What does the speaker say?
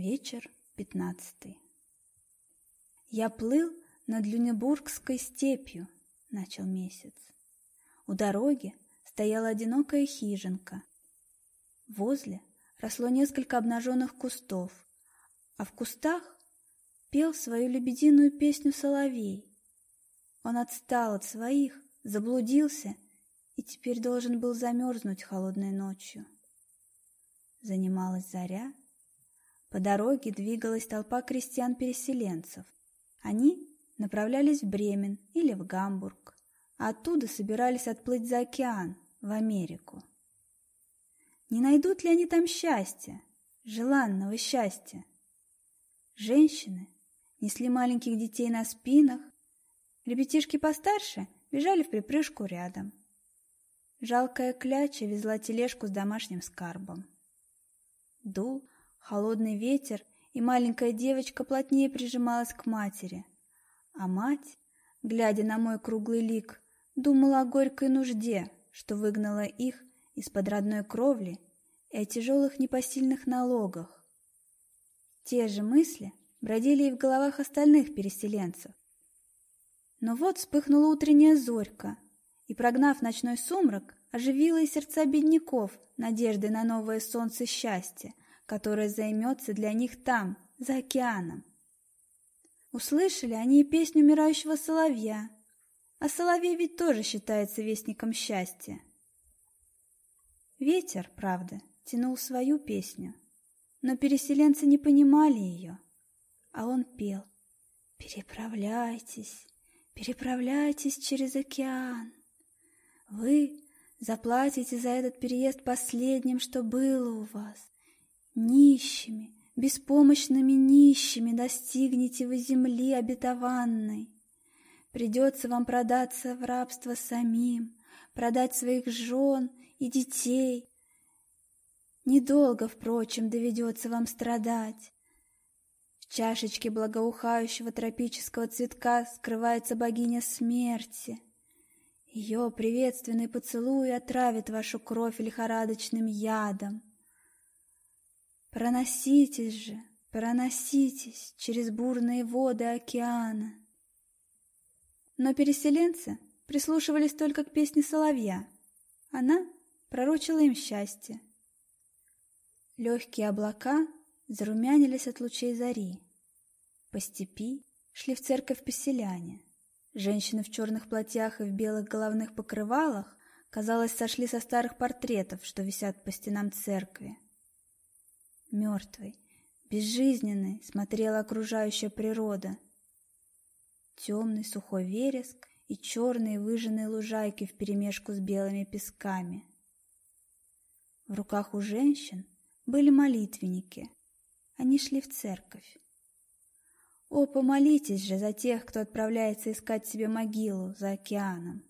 Вечер пятнадцатый. Я плыл над Люнебургской степью, начал месяц. У дороги стояла одинокая хижинка. Возле росло несколько обнаженных кустов, а в кустах пел свою лебединую песню соловей. Он отстал от своих, заблудился и теперь должен был замерзнуть холодной ночью. Занималась заря, по дороге двигалась толпа крестьян-переселенцев. Они направлялись в Бремен или в Гамбург, а оттуда собирались отплыть за океан, в Америку. Не найдут ли они там счастья, желанного счастья? Женщины несли маленьких детей на спинах, ребятишки постарше бежали в припрыжку рядом. Жалкая кляча везла тележку с домашним скарбом. Дул холодный ветер, и маленькая девочка плотнее прижималась к матери. А мать, глядя на мой круглый лик, думала о горькой нужде, что выгнала их из-под родной кровли и о тяжелых непосильных налогах. Те же мысли бродили и в головах остальных переселенцев. Но вот вспыхнула утренняя зорька, и, прогнав ночной сумрак, оживила и сердца бедняков надеждой на новое солнце счастья, которое займется для них там, за океаном. Услышали они и песню умирающего соловья, а соловей ведь тоже считается вестником счастья. Ветер, правда, тянул свою песню, но переселенцы не понимали ее, а он пел «Переправляйтесь, переправляйтесь через океан. Вы заплатите за этот переезд последним, что было у вас, Нищими, беспомощными нищими достигнете вы земли обетованной. Придется вам продаться в рабство самим, продать своих жен и детей. Недолго, впрочем, доведется вам страдать. В чашечке благоухающего тропического цветка скрывается богиня смерти. Ее приветственный поцелуй отравит вашу кровь лихорадочным ядом. Проноситесь же, проноситесь через бурные воды океана. Но переселенцы прислушивались только к песне соловья. Она пророчила им счастье. Легкие облака зарумянились от лучей зари. По степи шли в церковь поселяне. Женщины в черных платьях и в белых головных покрывалах, казалось, сошли со старых портретов, что висят по стенам церкви. Мертвой, безжизненной смотрела окружающая природа. Темный сухой вереск и черные выжженные лужайки вперемешку с белыми песками. В руках у женщин были молитвенники. Они шли в церковь. О, помолитесь же за тех, кто отправляется искать себе могилу за океаном.